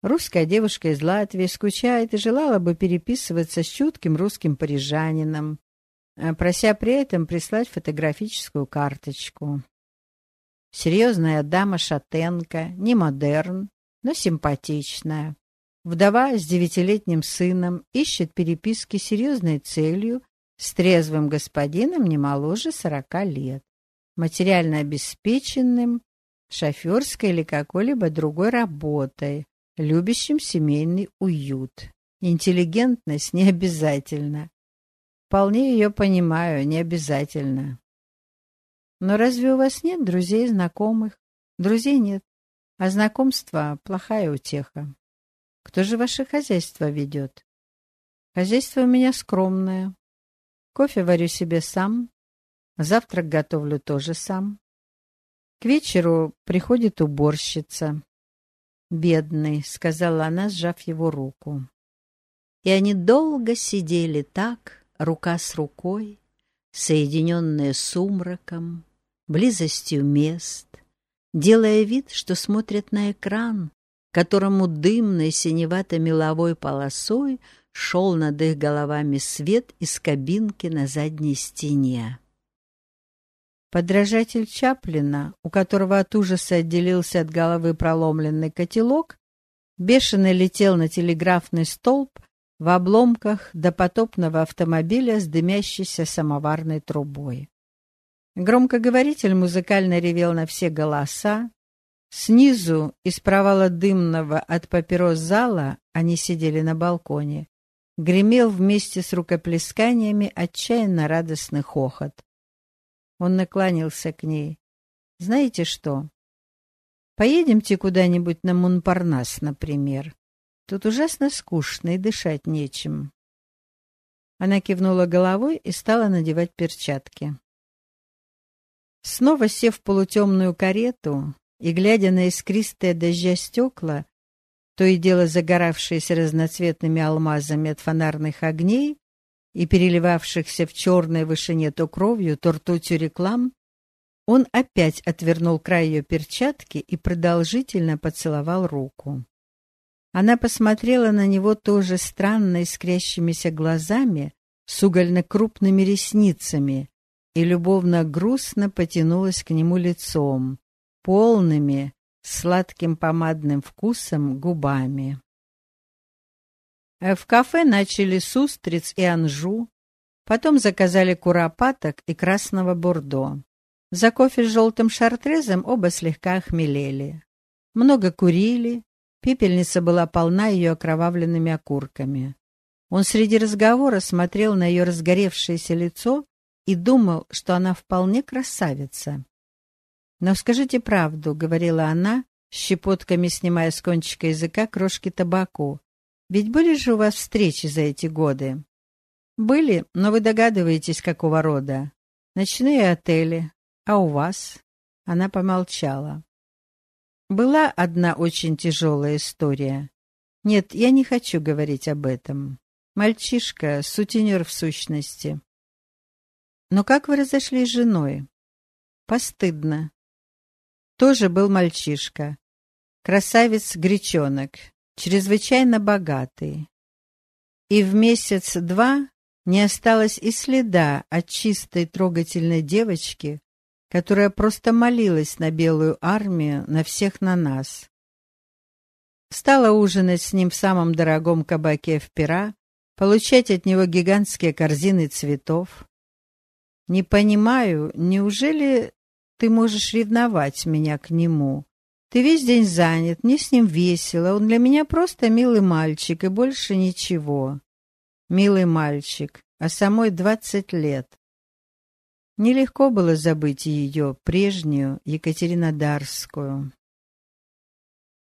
Русская девушка из Латвии скучает и желала бы переписываться с чутким русским парижанином, э, прося при этом прислать фотографическую карточку. Серьезная дама шатенка, не модерн, но симпатичная. Вдова с девятилетним сыном ищет переписки серьезной целью с трезвым господином не моложе сорока лет, материально обеспеченным, шоферской или какой-либо другой работой, любящим семейный уют. Интеллигентность не обязательно. Вполне ее понимаю, не обязательно. Но разве у вас нет друзей и знакомых? Друзей нет, а знакомство — плохая утеха. Кто же ваше хозяйство ведет? Хозяйство у меня скромное. Кофе варю себе сам, завтрак готовлю тоже сам. К вечеру приходит уборщица. «Бедный», — сказала она, сжав его руку. И они долго сидели так, рука с рукой, соединенные сумраком, близостью мест, делая вид, что смотрят на экран, которому дымной синевато-меловой полосой шел над их головами свет из кабинки на задней стене. Подражатель Чаплина, у которого от ужаса отделился от головы проломленный котелок, бешено летел на телеграфный столб в обломках допотопного автомобиля с дымящейся самоварной трубой. Громкоговоритель музыкально ревел на все голоса. Снизу, из провала дымного от папирос зала, они сидели на балконе, гремел вместе с рукоплесканиями отчаянно радостный хохот. Он наклонился к ней. «Знаете что? Поедемте куда-нибудь на Монпарнас, например. Тут ужасно скучно и дышать нечем». Она кивнула головой и стала надевать перчатки. Снова сев в полутемную карету и глядя на искристые дождя стекла, то и дело загоравшиеся разноцветными алмазами от фонарных огней, и переливавшихся в черной вышине то кровью, то ртутью реклам, он опять отвернул край ее перчатки и продолжительно поцеловал руку. Она посмотрела на него тоже странно искрящимися глазами с угольно-крупными ресницами и любовно-грустно потянулась к нему лицом, полными, сладким помадным вкусом губами. Э, в кафе начали с устриц и анжу, потом заказали куропаток и красного бурдо. За кофе с желтым шартрезом оба слегка охмелели. Много курили, пепельница была полна ее окровавленными окурками. Он среди разговора смотрел на ее разгоревшееся лицо и думал, что она вполне красавица. «Но скажите правду», — говорила она, щепотками снимая с кончика языка крошки табаку. Ведь были же у вас встречи за эти годы? Были, но вы догадываетесь, какого рода. Ночные отели. А у вас? Она помолчала. Была одна очень тяжелая история. Нет, я не хочу говорить об этом. Мальчишка, сутенер в сущности. Но как вы разошлись с женой? Постыдно. Тоже был мальчишка. Красавец-гречонок чрезвычайно богатый. И в месяц-два не осталось и следа от чистой трогательной девочки, которая просто молилась на белую армию, на всех на нас. Стала ужинать с ним в самом дорогом кабаке в Пера, получать от него гигантские корзины цветов. Не понимаю, неужели ты можешь ревновать меня к нему? Ты весь день занят, мне с ним весело, он для меня просто милый мальчик и больше ничего. Милый мальчик, а самой двадцать лет. Нелегко было забыть ее, прежнюю Екатеринодарскую.